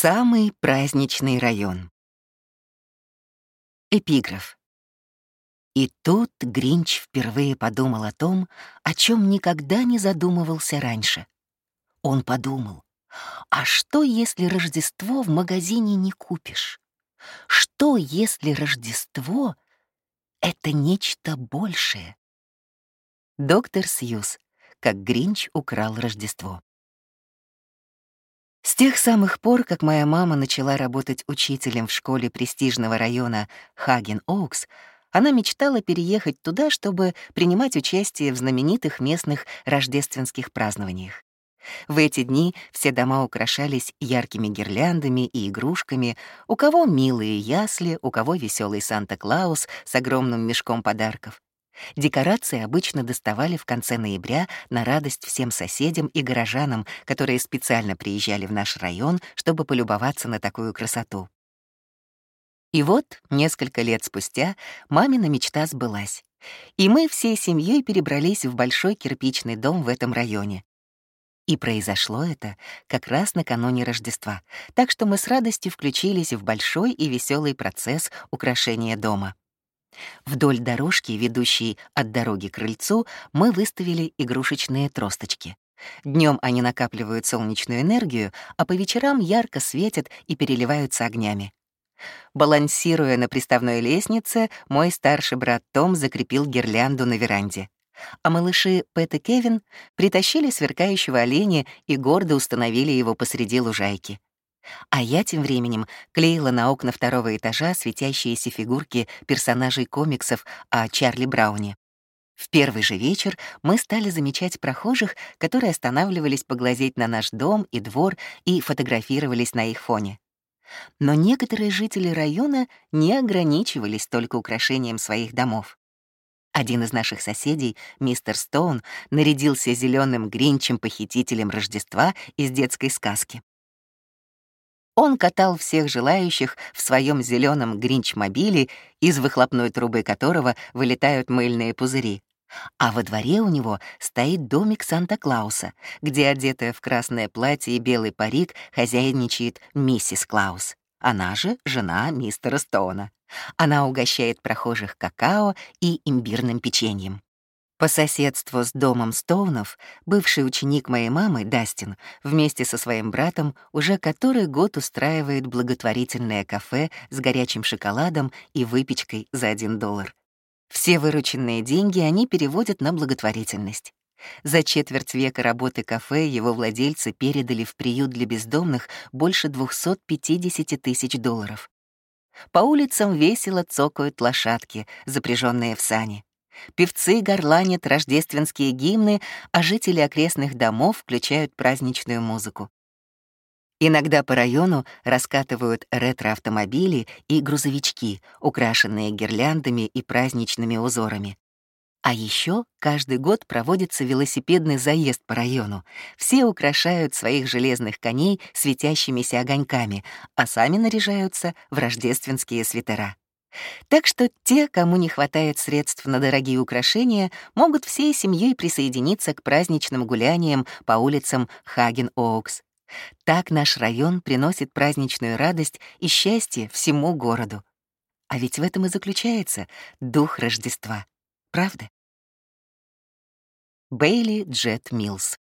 Самый праздничный район. Эпиграф. И тут Гринч впервые подумал о том, о чем никогда не задумывался раньше. Он подумал, а что, если Рождество в магазине не купишь? Что, если Рождество — это нечто большее? Доктор Сьюз. Как Гринч украл Рождество. С тех самых пор, как моя мама начала работать учителем в школе престижного района Хаген-Оукс, она мечтала переехать туда, чтобы принимать участие в знаменитых местных рождественских празднованиях. В эти дни все дома украшались яркими гирляндами и игрушками, у кого милые ясли, у кого веселый Санта-Клаус с огромным мешком подарков. Декорации обычно доставали в конце ноября на радость всем соседям и горожанам, которые специально приезжали в наш район, чтобы полюбоваться на такую красоту. И вот, несколько лет спустя, мамина мечта сбылась. И мы всей семьей перебрались в большой кирпичный дом в этом районе. И произошло это как раз накануне Рождества, так что мы с радостью включились в большой и веселый процесс украшения дома. Вдоль дорожки, ведущей от дороги к крыльцу, мы выставили игрушечные тросточки. Днем они накапливают солнечную энергию, а по вечерам ярко светят и переливаются огнями. Балансируя на приставной лестнице, мой старший брат Том закрепил гирлянду на веранде. А малыши Пэт и Кевин притащили сверкающего оленя и гордо установили его посреди лужайки. А я тем временем клеила на окна второго этажа светящиеся фигурки персонажей комиксов о Чарли Брауне. В первый же вечер мы стали замечать прохожих, которые останавливались поглазеть на наш дом и двор и фотографировались на их фоне. Но некоторые жители района не ограничивались только украшением своих домов. Один из наших соседей, мистер Стоун, нарядился зеленым гринчем-похитителем Рождества из детской сказки. Он катал всех желающих в своем зеленом гринч-мобиле, из выхлопной трубы которого вылетают мыльные пузыри. А во дворе у него стоит домик Санта-Клауса, где, одетая в красное платье и белый парик, хозяйничает миссис Клаус. Она же жена мистера Стоуна. Она угощает прохожих какао и имбирным печеньем. По соседству с домом Стоунов бывший ученик моей мамы, Дастин, вместе со своим братом уже который год устраивает благотворительное кафе с горячим шоколадом и выпечкой за один доллар. Все вырученные деньги они переводят на благотворительность. За четверть века работы кафе его владельцы передали в приют для бездомных больше 250 тысяч долларов. По улицам весело цокают лошадки, запряженные в сани. Певцы горланят рождественские гимны, а жители окрестных домов включают праздничную музыку. Иногда по району раскатывают ретро-автомобили и грузовички, украшенные гирляндами и праздничными узорами. А еще каждый год проводится велосипедный заезд по району. Все украшают своих железных коней светящимися огоньками, а сами наряжаются в рождественские свитера. Так что те, кому не хватает средств на дорогие украшения, могут всей семьей присоединиться к праздничным гуляниям по улицам Хаген-Оукс. Так наш район приносит праздничную радость и счастье всему городу. А ведь в этом и заключается дух Рождества. Правда? Бейли Джет Милс